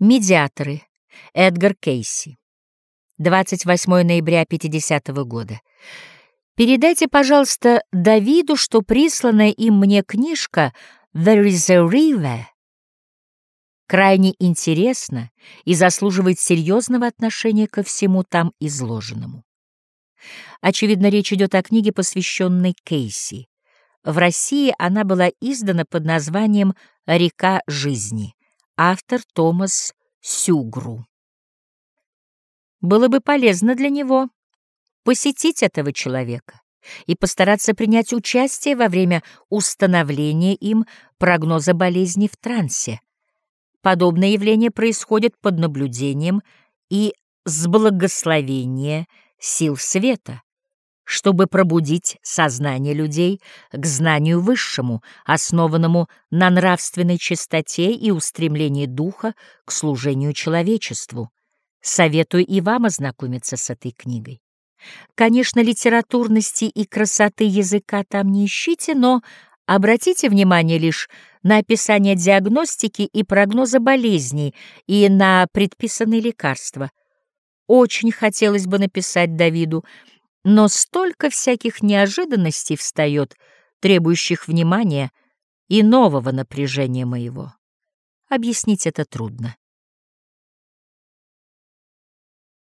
Медиаторы. Эдгар Кейси. 28 ноября 50 года. Передайте, пожалуйста, Давиду, что присланная им мне книжка «There is a river» крайне интересна и заслуживает серьезного отношения ко всему там изложенному. Очевидно, речь идет о книге, посвященной Кейси. В России она была издана под названием «Река жизни». Автор Томас Сюгру. Было бы полезно для него посетить этого человека и постараться принять участие во время установления им прогноза болезни в трансе. Подобное явление происходит под наблюдением и с благословения сил света чтобы пробудить сознание людей к знанию высшему, основанному на нравственной чистоте и устремлении духа к служению человечеству. Советую и вам ознакомиться с этой книгой. Конечно, литературности и красоты языка там не ищите, но обратите внимание лишь на описание диагностики и прогноза болезней и на предписанные лекарства. Очень хотелось бы написать Давиду, но столько всяких неожиданностей встает, требующих внимания и нового напряжения моего. Объяснить это трудно.